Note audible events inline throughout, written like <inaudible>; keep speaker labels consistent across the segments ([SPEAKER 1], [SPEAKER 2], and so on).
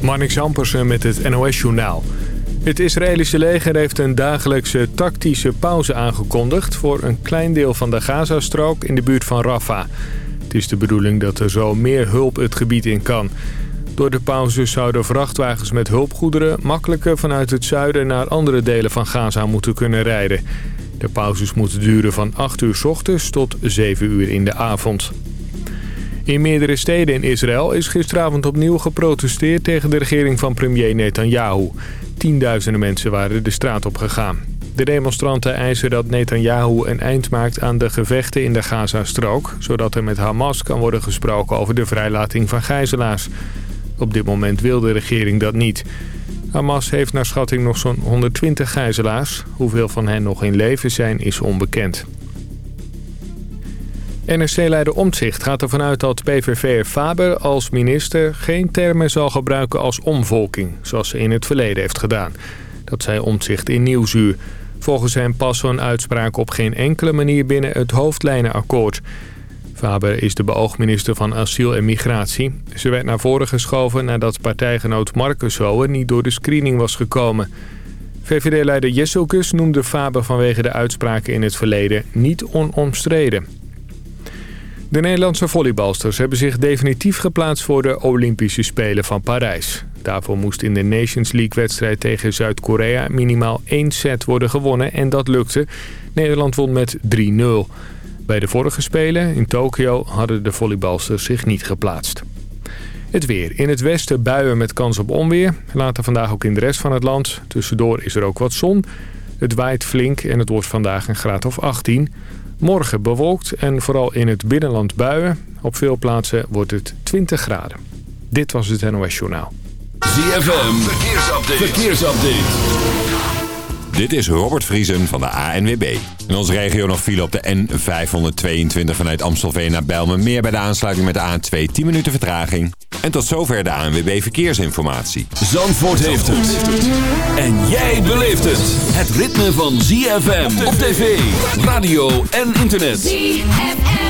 [SPEAKER 1] Marnix Ampersen met het NOS-journaal. Het Israëlische leger heeft een dagelijkse tactische pauze aangekondigd... voor een klein deel van de Gazastrook in de buurt van Rafah. Het is de bedoeling dat er zo meer hulp het gebied in kan. Door de pauze zouden vrachtwagens met hulpgoederen... makkelijker vanuit het zuiden naar andere delen van Gaza moeten kunnen rijden. De pauzes moeten duren van 8 uur s ochtends tot 7 uur in de avond. In meerdere steden in Israël is gisteravond opnieuw geprotesteerd tegen de regering van premier Netanyahu. Tienduizenden mensen waren de straat op gegaan. De demonstranten eisen dat Netanyahu een eind maakt aan de gevechten in de Gazastrook... zodat er met Hamas kan worden gesproken over de vrijlating van gijzelaars. Op dit moment wil de regering dat niet. Hamas heeft naar schatting nog zo'n 120 gijzelaars. Hoeveel van hen nog in leven zijn is onbekend. NRC-leider Omtzigt gaat ervan uit dat PVV'er Faber als minister geen termen zal gebruiken als omvolking, zoals ze in het verleden heeft gedaan. Dat zei Omtzigt in Nieuwsuur. Volgens hem past zo'n uitspraak op geen enkele manier binnen het hoofdlijnenakkoord. Faber is de beoogminister van Asiel en Migratie. Ze werd naar voren geschoven nadat partijgenoot Marcus Hoer niet door de screening was gekomen. VVD-leider Jesselkus noemde Faber vanwege de uitspraken in het verleden niet onomstreden. De Nederlandse volleybalsters hebben zich definitief geplaatst voor de Olympische Spelen van Parijs. Daarvoor moest in de Nations League-wedstrijd tegen Zuid-Korea minimaal één set worden gewonnen en dat lukte. Nederland won met 3-0. Bij de vorige Spelen in Tokio hadden de volleybalsters zich niet geplaatst. Het weer. In het westen buien met kans op onweer. Later vandaag ook in de rest van het land. Tussendoor is er ook wat zon. Het waait flink en het wordt vandaag een graad of 18. Morgen bewolkt en vooral in het binnenland buien. Op veel plaatsen wordt het 20 graden. Dit was het NOS Journaal.
[SPEAKER 2] ZFM, verkeersupdate. verkeersupdate. Dit is Robert Vriesen van de ANWB. In onze regio nog file op de N522 vanuit Amstelveen naar Bijlmermeer... bij de aansluiting met de A2 10 minuten vertraging. En tot zover de ANWB Verkeersinformatie.
[SPEAKER 3] Zandvoort heeft het. En jij beleeft het. Het ritme van ZFM op tv, radio en internet. ZFM.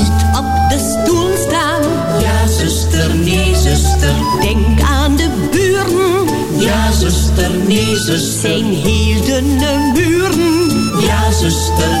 [SPEAKER 4] Denk aan de buren.
[SPEAKER 5] Ja, zuster, nee, zuster.
[SPEAKER 4] Zijn heel dunne muren.
[SPEAKER 5] Ja, zuster.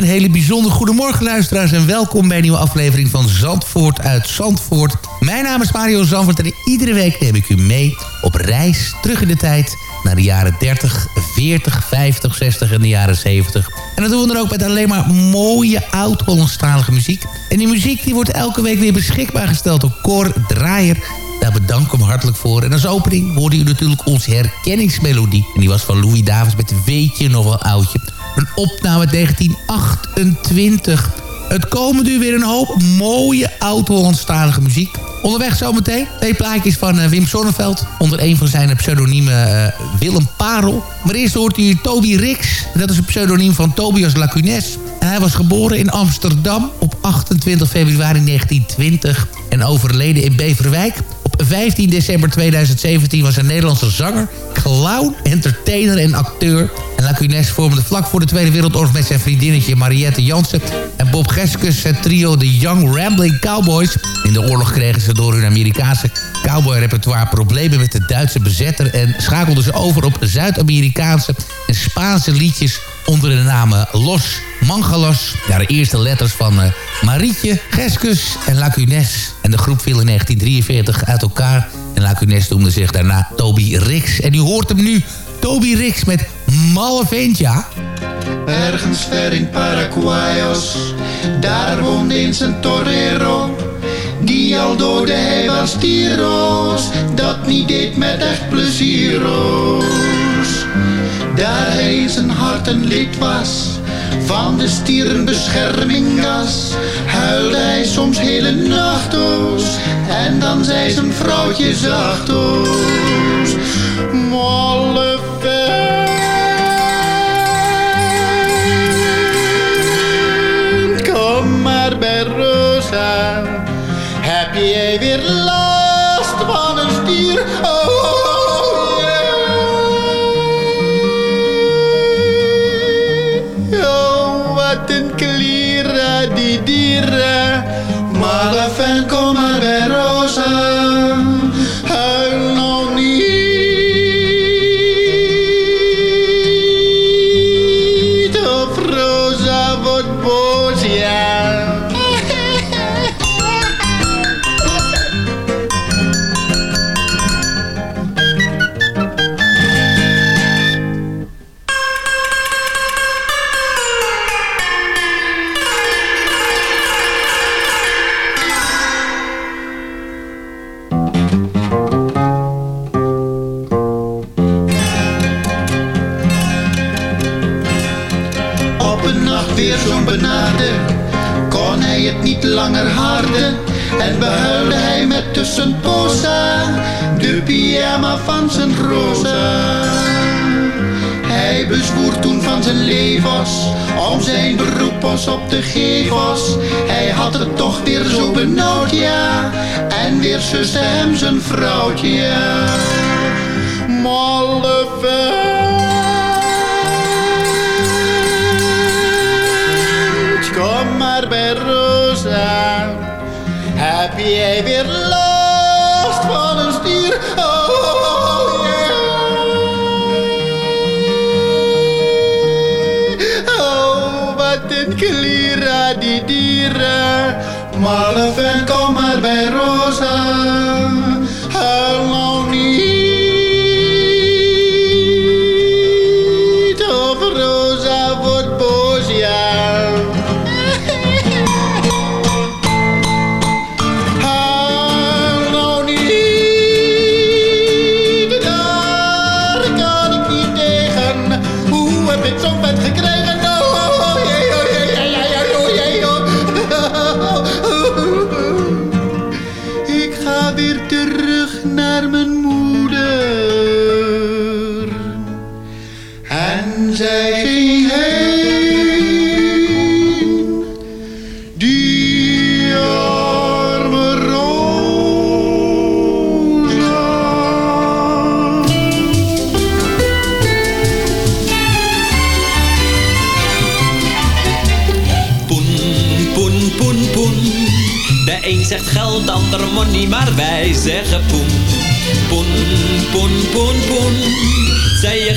[SPEAKER 6] Een hele bijzonder goedemorgen luisteraars en welkom bij een nieuwe aflevering van Zandvoort uit Zandvoort. Mijn naam is Mario Zandvoort en iedere week neem ik u mee op reis terug in de tijd naar de jaren 30, 40, 50, 60 en de jaren 70. En dat doen we dan ook met alleen maar mooie oud-Hollandstalige muziek. En die muziek die wordt elke week weer beschikbaar gesteld door Cor Draaier. Daar bedank hem hartelijk voor. En als opening hoorde u natuurlijk onze herkenningsmelodie. En die was van Louis Davis met Weet je nog wel oudje. Een opname uit 1928. Het komen nu weer een hoop mooie oud-Hollandstalige muziek. Onderweg zometeen twee plaatjes van eh, Wim Sonneveld. Onder een van zijn pseudoniemen eh, Willem Parel. Maar eerst hoort u Toby Rix. Dat is een pseudoniem van Tobias Lacunes. Hij was geboren in Amsterdam op 28 februari 1920. En overleden in Beverwijk. Op 15 december 2017 was een Nederlandse zanger, clown, entertainer en acteur. En Lacunes vormde vlak voor de Tweede Wereldoorlog met zijn vriendinnetje Mariette Jansen en Bob Geskus het trio The Young Rambling Cowboys. In de oorlog kregen ze door hun Amerikaanse cowboy-repertoire problemen met de Duitse bezetter en schakelden ze over op Zuid-Amerikaanse en Spaanse liedjes onder de namen Los Mangalos. Ja, de eerste letters van uh, Marietje, Geskus en Lacunes. En de groep viel in 1943 uit elkaar. En Lacunes noemde zich daarna Toby Rix. En u hoort hem nu, Toby Rix met Malle Ventja.
[SPEAKER 7] Ergens ver in Paraguayos, daar woonde eens een torero. Die al doodde hij was tiro's, dat niet deed met echt pleziero's. Daar hij zijn hart een lid was, van de stieren beschermingas, huilde hij soms hele nachttoos. En dan zei zijn vrouwtje zachttoos, die dieren. Malle vent, kom maar bij Rosa.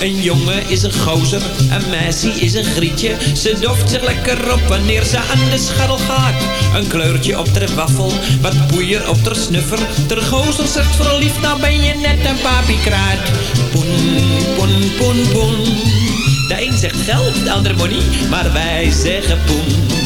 [SPEAKER 8] Een jongen is een gozer, een meisje is een grietje. Ze doft zich lekker op wanneer ze aan de scharrel gaat. Een kleurtje op de waffel, wat poeier op de snuffer. Ter gozer zegt verliefd, nou ben je net een papiekraat. Poen, poen, poen, poen. De een zegt geld, de ander money, maar wij zeggen poen.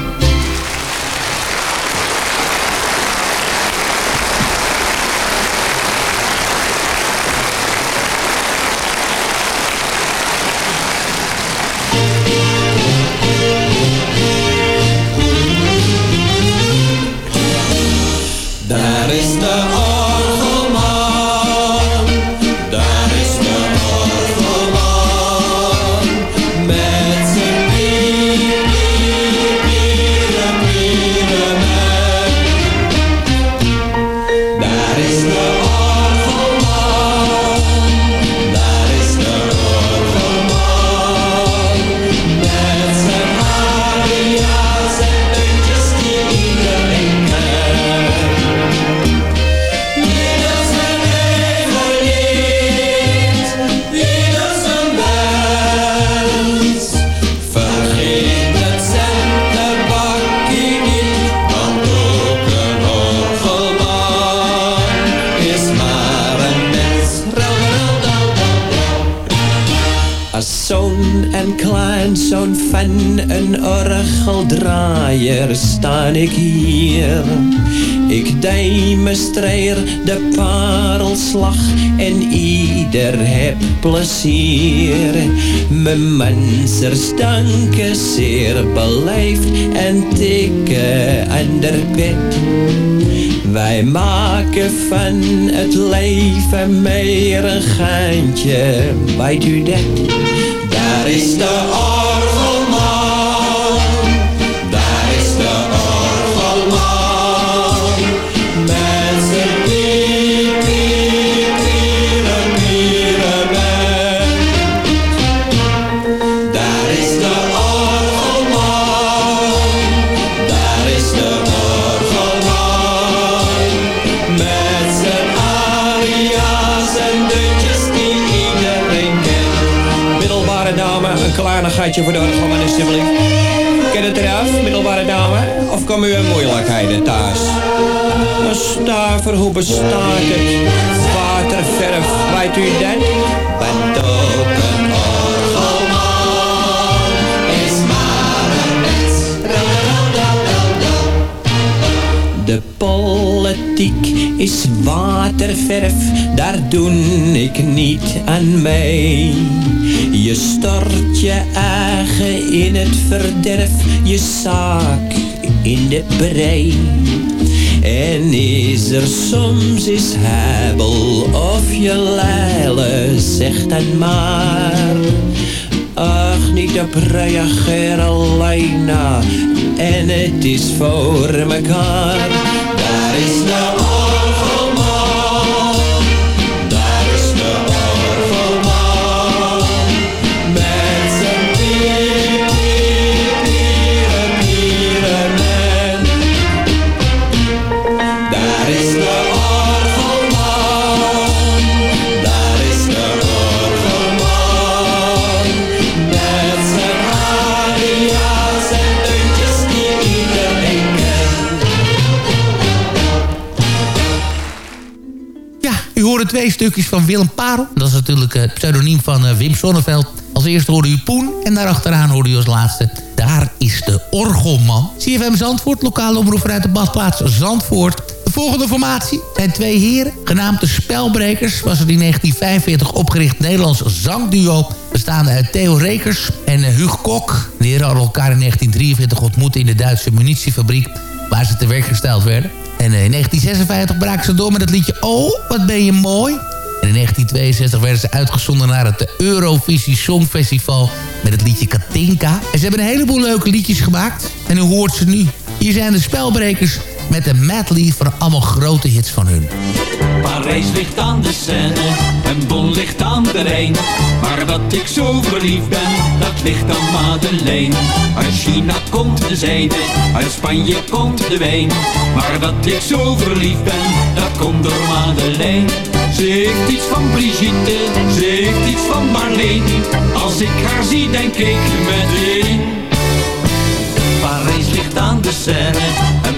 [SPEAKER 8] Mijn mensers danken zeer beleefd en tikken aan de pet. Wij maken van het leven meer een geintje, weet u dat? Daar is de kleinigheidje voor de orgelman alsjeblieft. Ken het eraf, middelbare dame? Of komen u in moeilijkheden thuis? Een stuiver, hoe bestaat het? Waterverf, weet u dat? Ook een orgelman is maar een. De politiek is waterverf, daar doe ik niet aan mee. Je stort je eigen in het verderf, je zaak in de brei. En is er soms is hebel of je leile, zeg dan maar. Ach, niet op reageer alleen. En het is voor mekaar. Daar is de
[SPEAKER 6] twee stukjes van Willem Parel. Dat is natuurlijk het pseudoniem van eh, Wim Sonneveld. Als eerste hoorde u Poen en daarachteraan hoorde u als laatste... Daar is de Orgelman. CFM Zandvoort, lokale omroep uit de badplaats Zandvoort. De volgende formatie zijn twee heren, genaamd de Spelbrekers... was het in 1945 opgericht Nederlands zangduo... bestaande uit Theo Rekers en eh, Huug Kok. De heren hadden elkaar in 1943 ontmoet in de Duitse munitiefabriek... waar ze te werk gesteld werden. En eh, in 1956 braken ze door met het liedje Oh, wat ben je mooi. En in 1962 werden ze uitgezonden naar het Eurovisie Songfestival met het liedje Katinka. En ze hebben een heleboel leuke liedjes gemaakt. En u hoort ze nu. Hier zijn de spelbrekers met een medley van allemaal grote hits van hun.
[SPEAKER 9] Parijs ligt aan de Seine en Bon ligt aan de Rijn. Maar dat ik zo verliefd ben, dat ligt aan Madeleine. Uit China komt de zijde, uit Spanje komt de wijn. Maar dat ik zo verliefd ben, dat komt door Madeleine. Ze iets van Brigitte, ze iets van Marleen. Als ik haar zie, denk ik meteen. Parijs ligt aan de Seine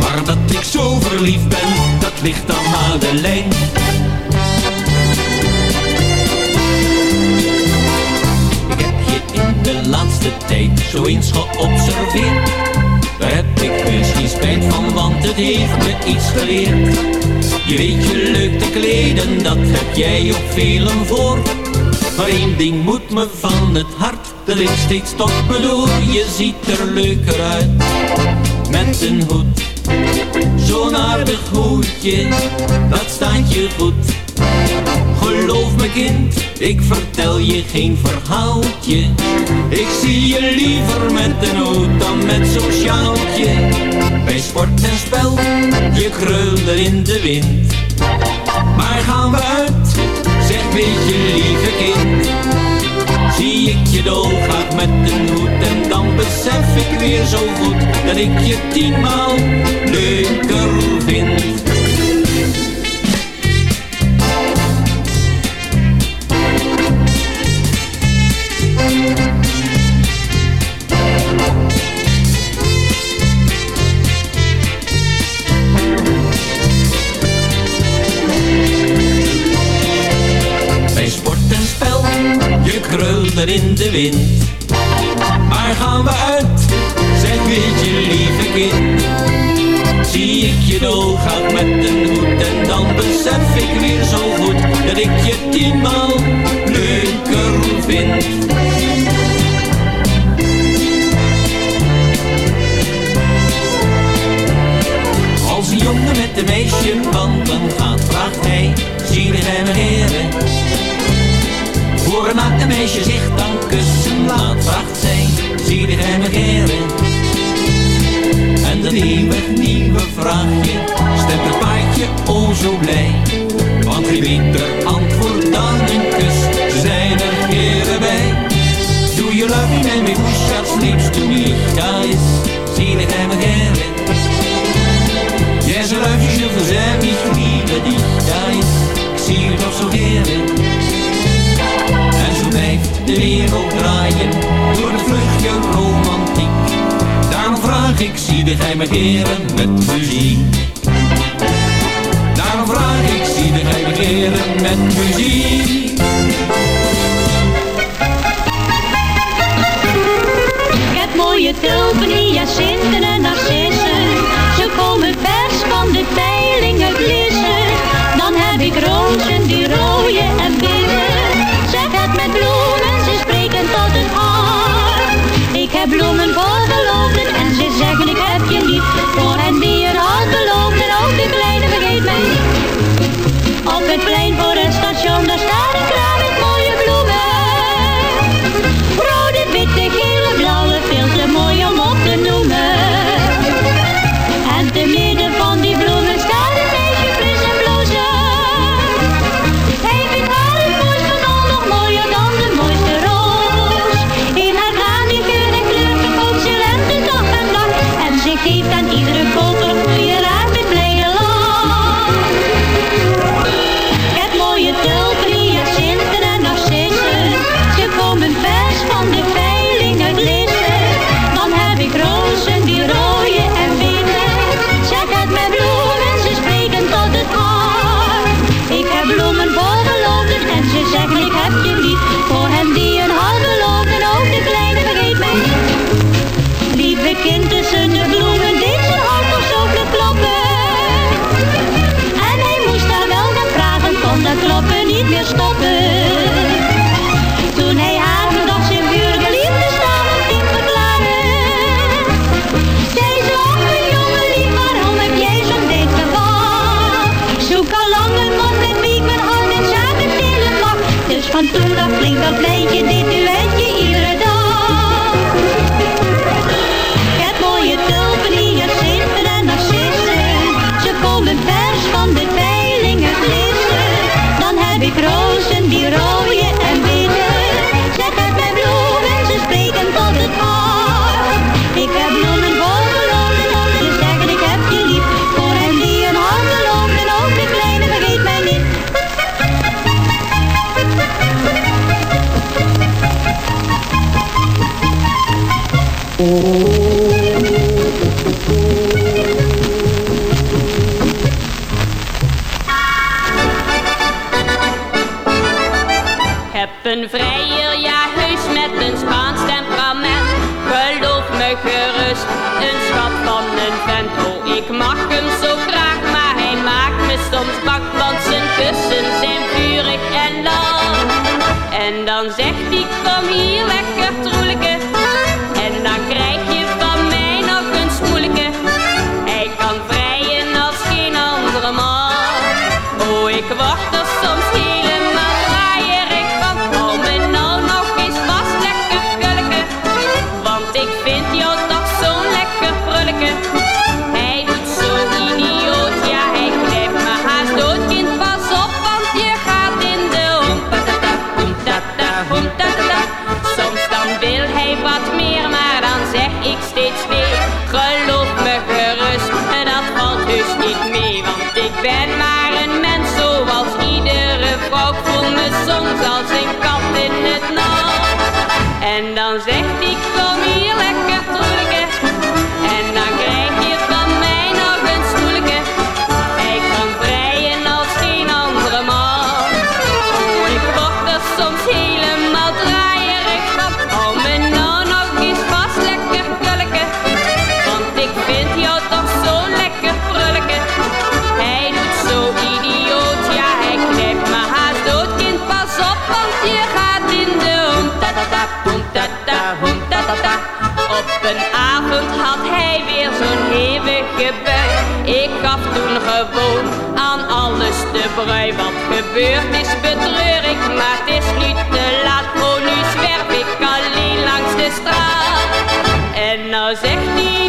[SPEAKER 9] Maar dat ik zo verliefd ben, dat ligt aan Madeleine. Ik heb je in de laatste tijd zo eens geobserveerd. Daar heb ik misschien spijt van, want het heeft me iets geleerd. Je weet je leuk te kleden, dat heb jij op velen voor. Maar één ding moet me van het hart, dat ik steeds tot bedoel. Je ziet er leuker uit, met een hoed. Zo'n aardig hoedje, dat staat je goed. Geloof me kind, ik vertel je geen verhaaltje. Ik zie je liever met een hoed dan met zo'n sjaaltje. Bij sport en spel, je krullen in de wind. Maar gaan we uit, zeg beetje lieve kind je doodgaat met de hoed En dan besef ik weer zo goed Dat ik je tienmaal leuker vind. de wind. Maar gaan we uit, zeg weetje lieve kind. Zie ik je doorgaan met de hoed en dan besef ik weer zo goed dat ik je tienmaal zo blij. Want geen winter antwoord dan een kus, zijn er heren bij. Do you love me, baby, who shall niet. to me? Guys, zie it time again. Jij I love je zoveel zijn mich liebe ik zie je toch zo heren. En zo blijft de wereld draaien, door het vluchtje romantiek. Daarom vraag ik, zie de geheime keren met muziek. met muziek.
[SPEAKER 10] Ik heb mooie tulpen, hyacinten en narcissen. Ze komen vers van de peilingen blissen. Dan heb ik rozen die rooien en
[SPEAKER 11] gewoon aan alles de brui. Wat gebeurd is betreur ik, maar het is nu te laat. Oh, nu zwerf ik alleen langs de straat. En nou zegt hij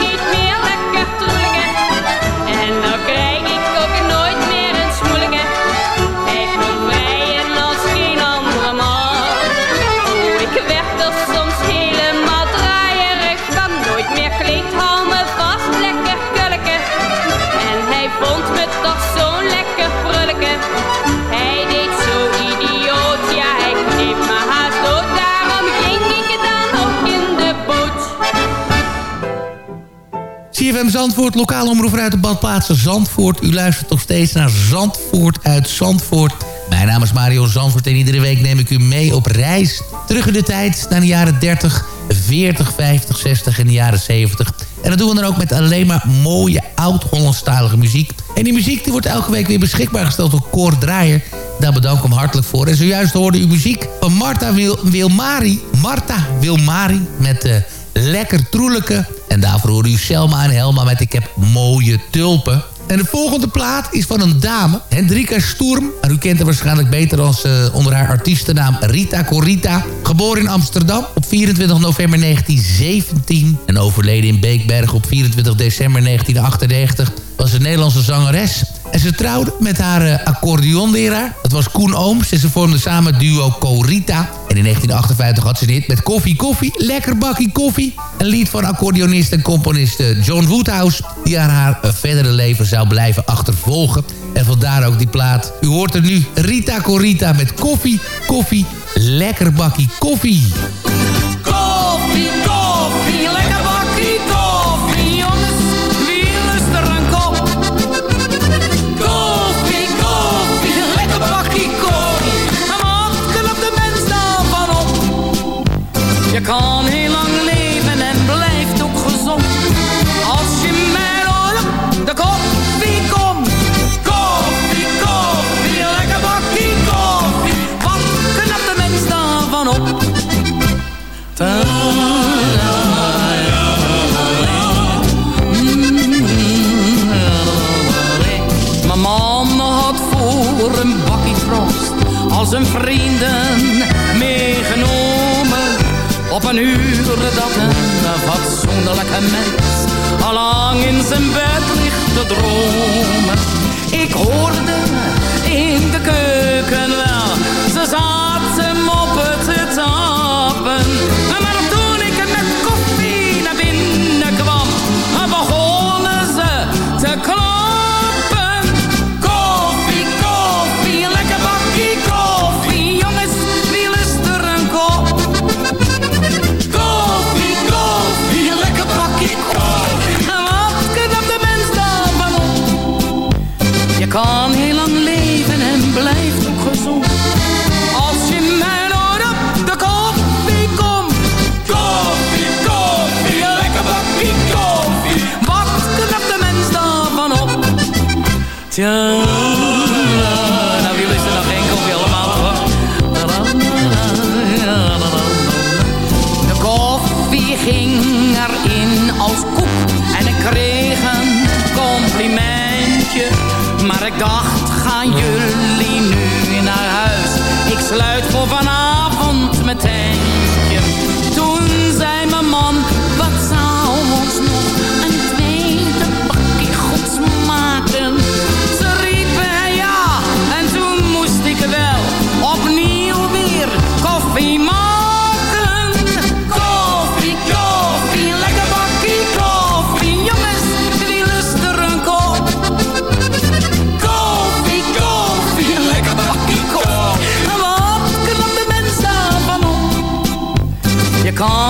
[SPEAKER 6] Zandvoort, lokale omroep uit de badplaatsen Zandvoort. U luistert nog steeds naar Zandvoort uit Zandvoort. Mijn naam is Mario Zandvoort en iedere week neem ik u mee op reis. Terug in de tijd naar de jaren 30, 40, 50, 60 en de jaren 70. En dat doen we dan ook met alleen maar mooie oud-Hollandstalige muziek. En die muziek die wordt elke week weer beschikbaar gesteld door Cor Draaier. Daar bedank ik hem hartelijk voor. En zojuist hoorde u muziek van Marta Wil Wilmari. Marta Wilmari met... Uh, Lekker Troelijke. En daarvoor hoorde u Selma en Helma met Ik heb mooie tulpen. En de volgende plaat is van een dame, Hendrika Sturm. U kent haar waarschijnlijk beter als uh, onder haar artiestennaam Rita Corita. Geboren in Amsterdam op 24 november 1917. En overleden in Beekberg op 24 december 1998. Was een Nederlandse zangeres. En ze trouwde met haar uh, accordeonleraar. Dat was Koen Ooms. En ze vormden samen het duo Corita. En in 1958 had ze dit met Koffie Koffie. Lekker bakkie koffie. Een lied van accordeonist en componist uh, John Woodhouse. Die aan haar uh, verdere leven zou blijven achtervolgen. En vandaar ook die plaat. U hoort er nu Rita Corita met Koffie Koffie. Lekker bakkie. Koffie,
[SPEAKER 12] zijn vrienden meegenomen. Op een uur dat een fatsoenlijke mens al lang in zijn bed ligt te dromen. Ik hoorde in de keuken wel, ze zat nou wie lust er nog koffie allemaal hoor. De koffie ging erin als koek en ik kreeg een complimentje. Maar ik dacht, gaan jullie nu naar huis? Ik sluit voor vanavond mijn tentje.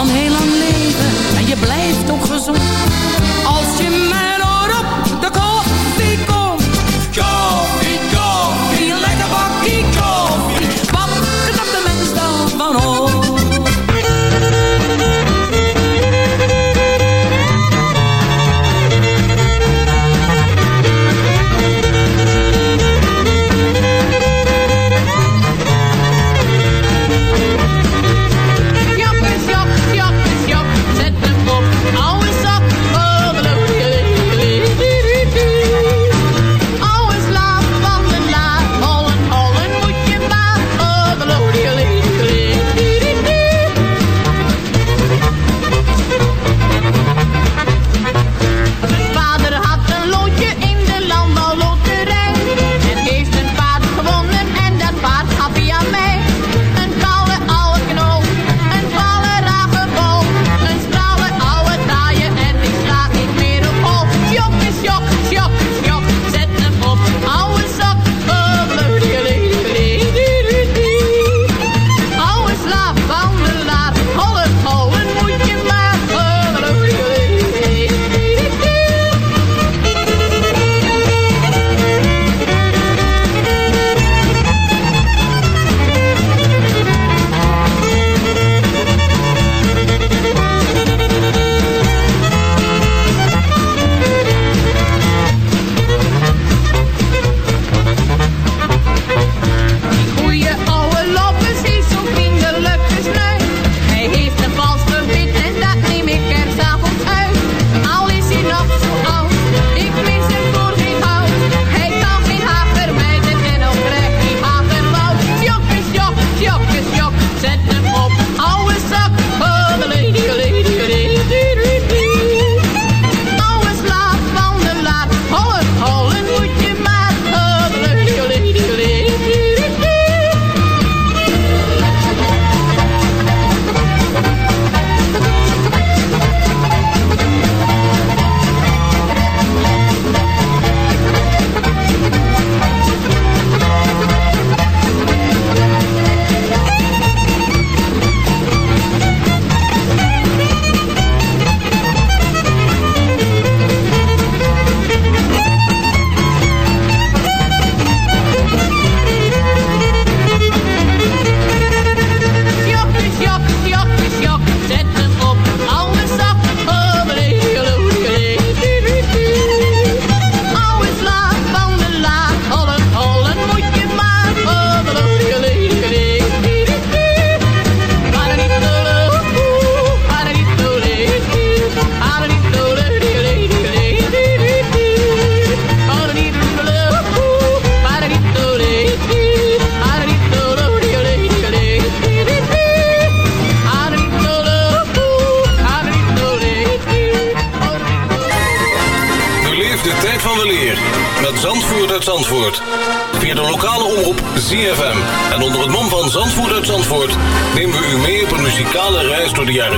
[SPEAKER 12] kan heel lang leven. En
[SPEAKER 13] je blijft ook gezond.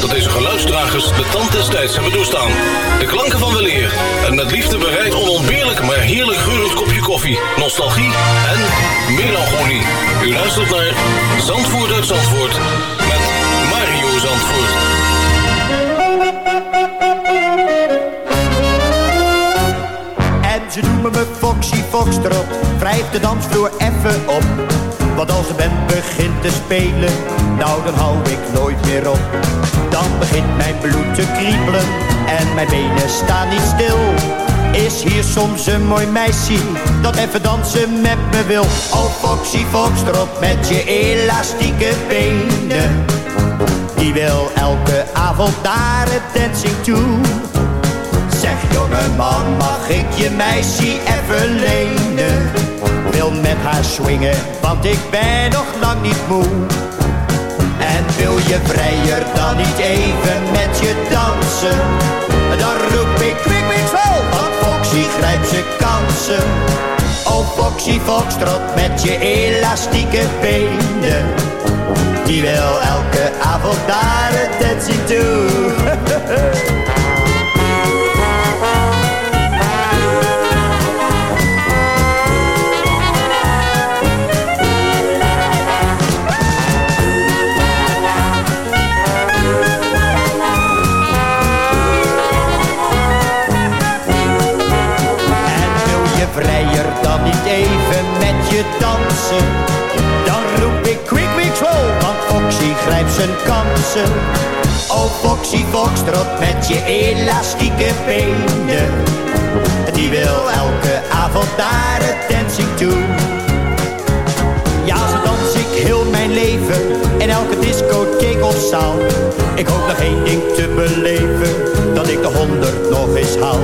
[SPEAKER 13] dat deze geluidsdragers de tand des tijds hebben doorstaan. De klanken van weleer en met liefde bereid onontbeerlijk maar heerlijk geurend kopje koffie, nostalgie en melancholie. U luistert naar Zandvoort uit Zandvoort met Mario Zandvoort.
[SPEAKER 14] En ze noemen me Foxy Foxtrot, wrijf de dansvloer even op. Want als de band begint te spelen, nou dan hou ik nooit meer op. Dan begint mijn bloed te kriebelen en mijn benen staan niet stil. Is hier soms een mooi meisje dat even dansen met me wil? Oh Foxy Foxtrot met je elastieke benen. Die wil elke avond naar het dancing toe. Zeg jongeman, mag ik je meisje even lenen? Wil met haar swingen, want ik ben nog lang niet moe. En wil je vrijer dan niet even met je dansen? Dan roep ik kwik, kwik, zo, want Foxy grijpt zijn kansen. Oh Foxy Foxtrot met je elastieke benen. Die wil elke avond naar het dancing toe. <laughs> zijn kansen. Oh Foxy met je elastieke benen. Die wil elke avond naar het dancing toe. In elke discotheek of zaal. Ik hoop nog één ding te beleven, dat ik de honderd nog eens haal.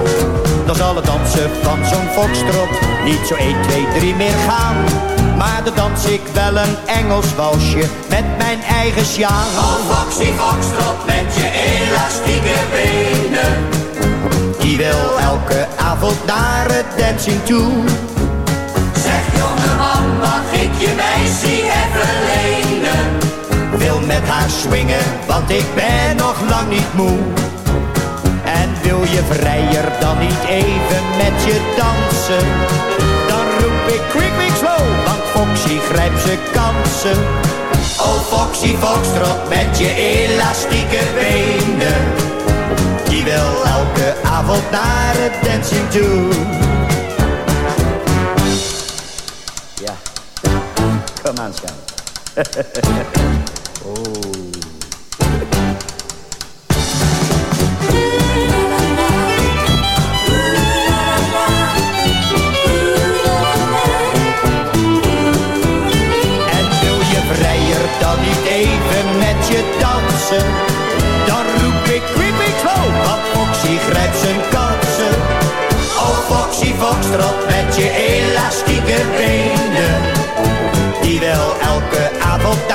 [SPEAKER 14] Dan zal het dansen van zo'n foxtrot niet zo 1, 2, 3 meer gaan. Maar dan dans ik wel een Engels walsje met mijn eigen sjaal.
[SPEAKER 5] Oh Foxy Foxtrot met je elastieke benen.
[SPEAKER 14] Die wil elke avond naar het dancing toe.
[SPEAKER 5] Zeg jongeman, mag ik je meisje even lenen?
[SPEAKER 14] Met haar swingen, want ik ben nog lang niet moe. En wil je vrijer dan niet even met je dansen? Dan roep ik quick, quick, slow, want Foxy grijpt zijn kansen.
[SPEAKER 5] Oh Foxy Foxtrot met je elastieke benen.
[SPEAKER 14] Die wil elke avond naar het dancing toe. Ja, kom aan, schat. <laughs> oh. dan niet even met je dansen? Dan roep ik quick, slow, want Foxy grijpt zijn kansen. Oh Foxy Foxtrot met je elastieke benen. Die wil elke avond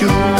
[SPEAKER 14] dancing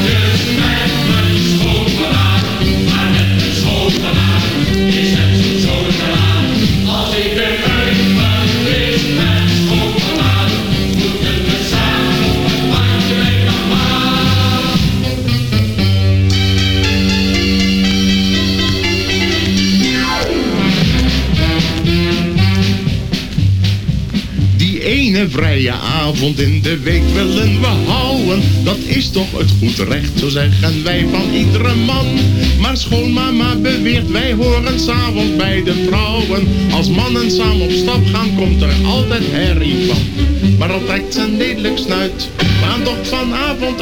[SPEAKER 15] Vrije avond in de week willen we houden. Dat is toch het goed recht, zo zeggen wij van iedere man. Maar schoonmama beweert, wij horen s'avonds bij de vrouwen. Als mannen samen op stap gaan, komt er altijd herrie van. Maar trekt zijn lelijk snuit, toch vanavond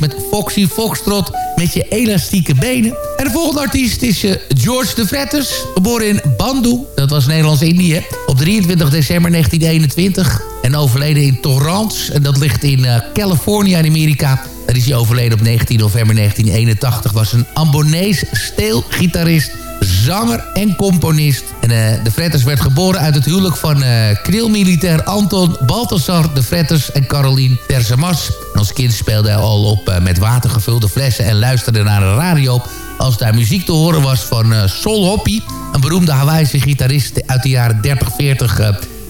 [SPEAKER 6] Met Foxy Foxtrot met je elastieke benen. En de volgende artiest is uh, George de Vretters, geboren in Bandu, dat was Nederlands-Indië, op 23 december 1921. En overleden in Torrance, en dat ligt in uh, Californië in Amerika. Daar is hij overleden op 19 november 1981. Was een Ambonees steelgitarist zanger en componist. En uh, de Fretters werd geboren uit het huwelijk van uh, krilmilitair Anton Balthasar de Fretters en Caroline Tersemas. Als kind speelde hij al op uh, met watergevulde flessen en luisterde naar de radio als daar muziek te horen was van Sol Hoppy, een beroemde Hawaïse gitarist uit de jaren 30, 40.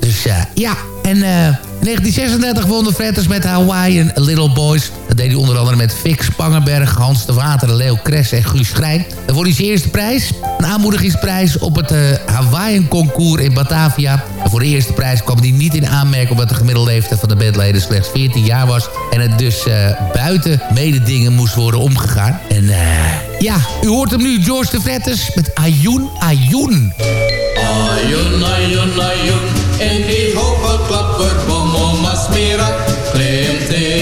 [SPEAKER 6] dus ja, en in 1936 won de Fretters met Hawaiian Little Boys. Dat deed hij onder andere met Fix Spangenberg, Hans de Water, Leo Kress en Guus Schrijn. En voor zijn eerste prijs, een aanmoedigingsprijs op het uh, Hawaiian Concours in Batavia. En voor de eerste prijs kwam hij niet in aanmerking... omdat de gemiddelde leeftijd van de bandleden slechts 14 jaar was... en het dus uh, buiten mededingen moest worden omgegaan. En ja, u hoort hem nu, George de Fretters met Ayun Ayun.
[SPEAKER 16] Ayun, Ayun, Ayun, en die hoge klapperboom Thomas Mira klimt in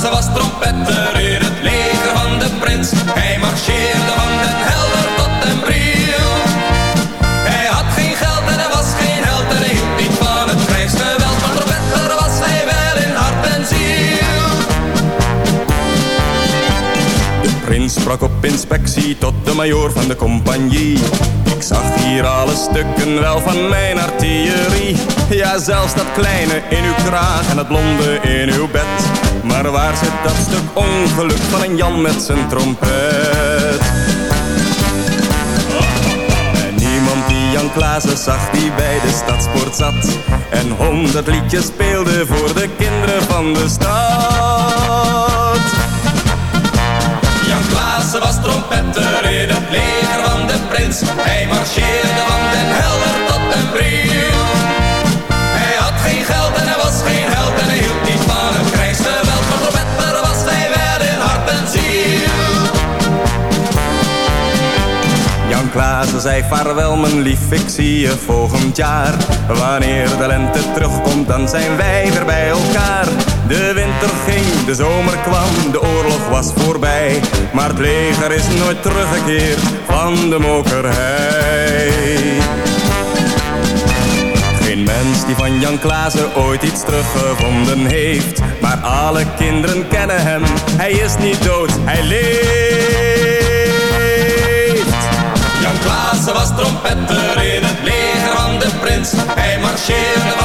[SPEAKER 17] Klaassen was trompetter in het leger van de prins. Hij marcheerde van den helder tot den bril. Hij had geen geld en hij was geen held en hij hield niet van het krijgsgeweld. Maar trompetter was hij wel in hart en ziel. De prins sprak op inspectie tot de majoor van de compagnie. Ik zag hier alle stukken wel van mijn artillerie. <laughs> Ja, zelfs dat kleine in uw kraag en dat blonde in uw bed. Maar waar zit dat stuk ongeluk van een Jan met zijn trompet? En niemand die Jan Klaassen zag die bij de stadspoort zat. En honderd liedjes speelde voor de kinderen van de stad. Jan Klaassen was trompetter in het leger van de prins. Hij marcheerde van den helder tot den bril. Zei vaarwel mijn lief, ik zie je volgend jaar. Wanneer de lente terugkomt, dan zijn wij weer bij elkaar. De winter ging, de zomer kwam, de oorlog was voorbij. Maar het leger is nooit teruggekeerd van de mokerhei. Geen mens die van Jan Klaassen ooit iets teruggevonden heeft. Maar alle kinderen kennen hem, hij is niet dood, hij leeft. Klaassen was trompetter in het leger van de prins. Hij marcheerde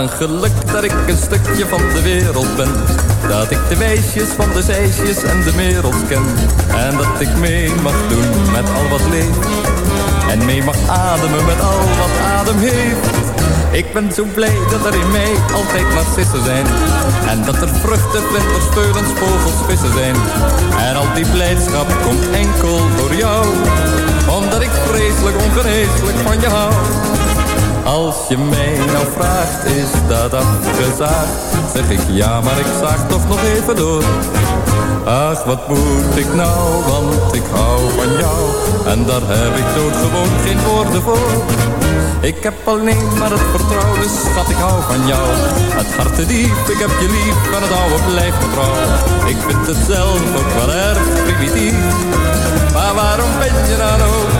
[SPEAKER 8] een geluk dat ik een stukje van de wereld ben. Dat ik de weesjes van de zeisjes en de merels ken. En dat ik mee mag doen met al wat leeft. En mee mag ademen met al wat adem heeft. Ik ben zo blij dat er in mij altijd narcissen zijn. En dat er vruchten, vlinders, speulens, vogels, vissen zijn. En al die blijdschap komt enkel door jou. Omdat ik vreselijk ongeneeslijk van je hou. Als je mij nou vraagt, is dat afgezaagd? Zeg ik ja, maar ik zaag toch nog even door. Ach, wat moet ik nou, want ik hou van jou. En daar heb ik doodgewoon geen woorden voor. Ik heb alleen maar het vertrouwen, schat, ik hou van jou. Het hart te diep, ik heb je lief en het oude blijft trouw. Ik vind het zelf ook wel erg primitief. Maar waarom ben je dan ook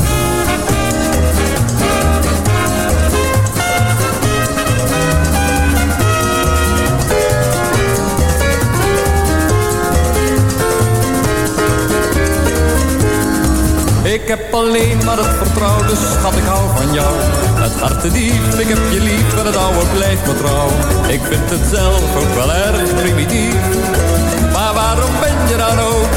[SPEAKER 8] Heb alleen maar het vertrouwen, dus schat ik hou van jou. Het hart diep, ik heb je lief en het oude blijft me trouw. Ik vind het zelf ook wel erg primitief. Maar waarom ben je dan ook,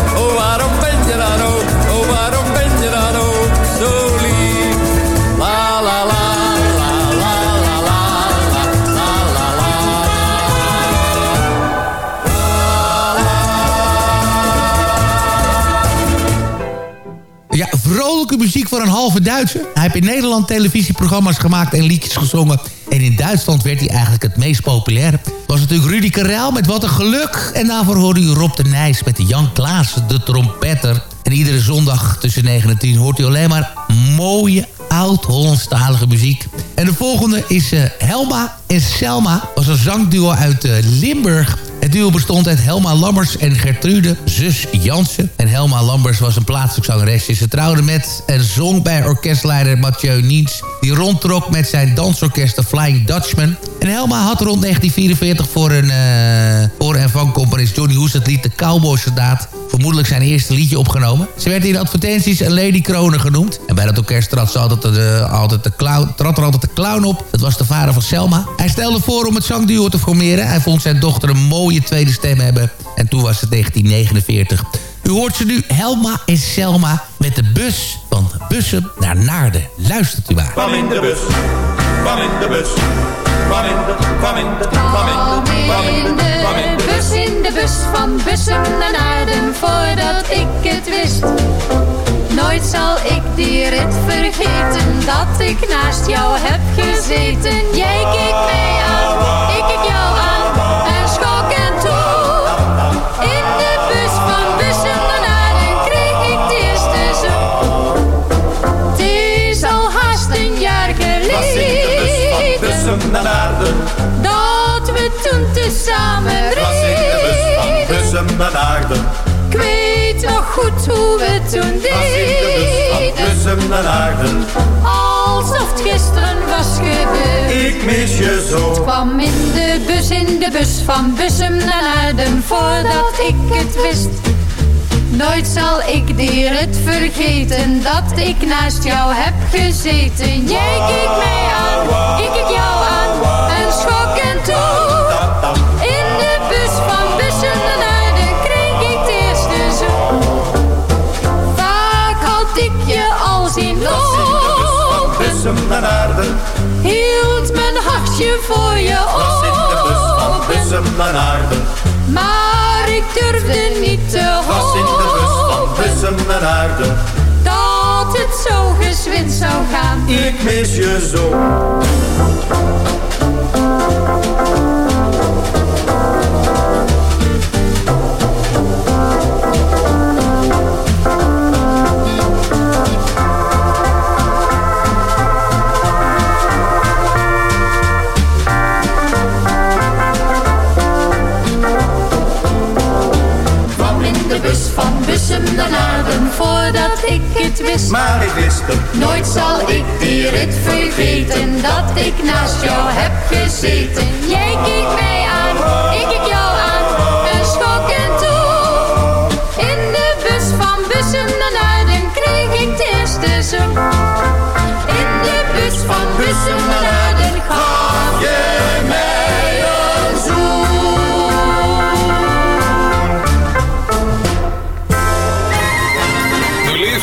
[SPEAKER 6] muziek voor een halve Duitser. Hij heeft in Nederland televisieprogramma's gemaakt en liedjes gezongen. En in Duitsland werd hij eigenlijk het meest populair. was natuurlijk Rudy Karel met Wat een Geluk. En daarvoor hoorde u Rob de Nijs met Jan Klaassen, de trompetter. En iedere zondag tussen 9 en 10 hoort u alleen maar mooie oud-Hollandstalige muziek. En de volgende is uh, Helma en Selma. was een zangduo uit uh, Limburg. Het duo bestond uit Helma Lammers en Gertrude, zus Jansen. En Helma Lammers was een plaatselijk zangeresje. Ze trouwde met en zong bij orkestleider Mathieu Niets... die rondtrok met zijn dansorkest Flying Dutchman. En Helma had rond 1944 voor, een, uh, voor en van componist Johnny Hoes het lied De Cowboy Soldaat... vermoedelijk zijn eerste liedje opgenomen. Ze werd in advertenties een Lady Kroner genoemd. En bij dat orkest trad, ze altijd de, altijd de clown, er altijd de clown op. Dat was de vader van Selma. Hij stelde voor om het zangduo te formeren. Hij vond zijn dochter een mooie tweede stem hebben. En toen was het 1949. U hoort ze nu Helma en Selma met de bus van Bussen naar Naarden. Luistert u maar.
[SPEAKER 18] Kwam in de bus, kwam in de bus. Kwam in de, in in de, bus.
[SPEAKER 19] in de bus van Bussen naar Naarden voordat ik het wist. Nooit zal ik die rit vergeten dat ik naast jou heb gezeten. Jij keek mij aan, ik keek jou aan toen tezamen reden.
[SPEAKER 18] Bussen naar Naarden.
[SPEAKER 19] Ik weet nog goed hoe we toen deden.
[SPEAKER 18] Bussen naar Naarden.
[SPEAKER 19] Alsof het gisteren was gebeurd.
[SPEAKER 18] Ik mis je zo.
[SPEAKER 19] Het kwam in de bus, in de bus van Bussum naar Naarden voordat ik het wist. Nooit zal ik die rit vergeten dat ik naast jou heb gezeten. Jij keek mij aan, ik keek jou aan hartje voor je op.
[SPEAKER 18] Bussen naar Naarden.
[SPEAKER 19] Maar ik durfde niet te
[SPEAKER 18] Was in de bus van Bussen naar Naarden.
[SPEAKER 19] Dat het zo gezwind zou gaan.
[SPEAKER 18] Ik mis je zo.
[SPEAKER 19] Wist.
[SPEAKER 18] Maar ik wist het.
[SPEAKER 19] Nooit zal ik die rit vergeten dat ik naast jou heb gezeten. Jij keek mij aan, ik keek jou aan en schok en toe. In de bus van Bussum naar kreeg ik de eerste zoen. In de bus van Bussum naar Naarden gaf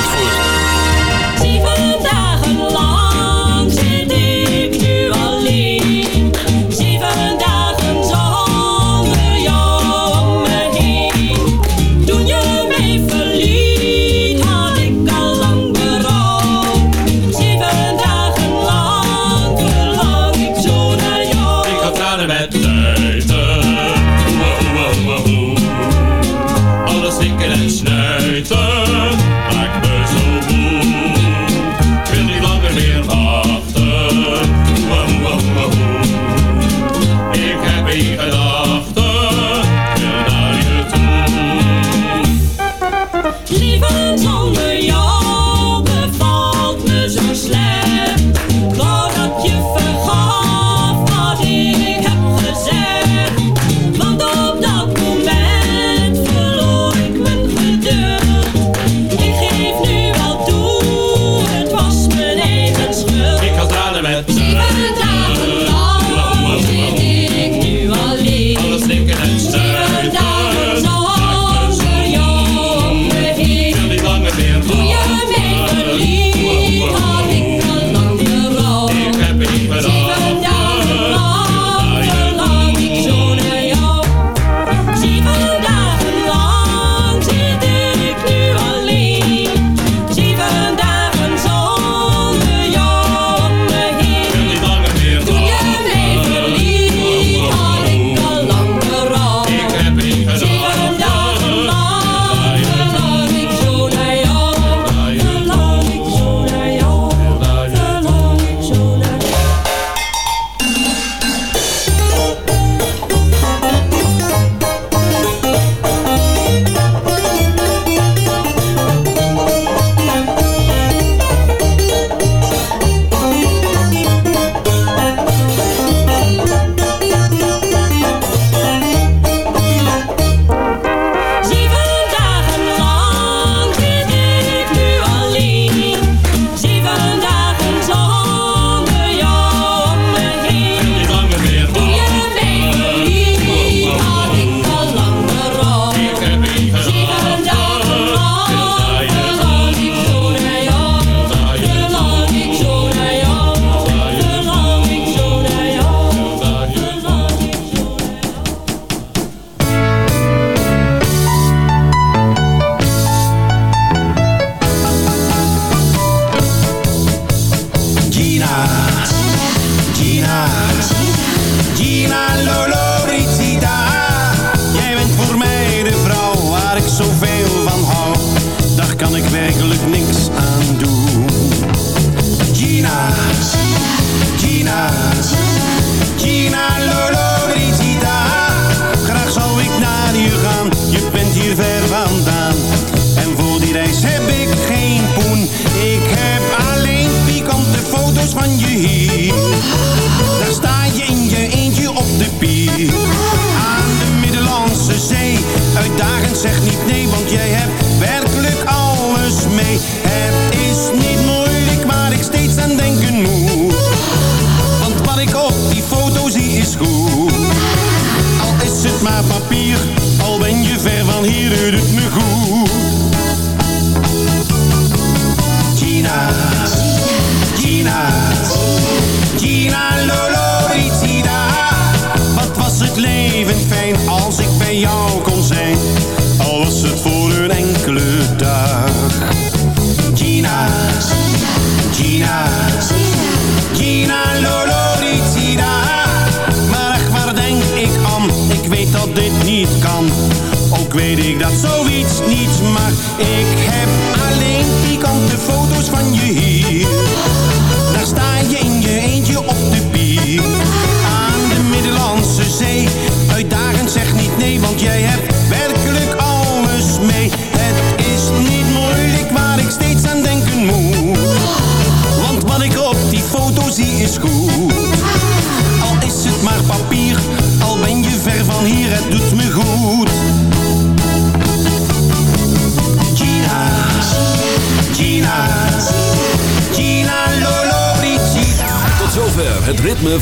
[SPEAKER 13] Zandvoort.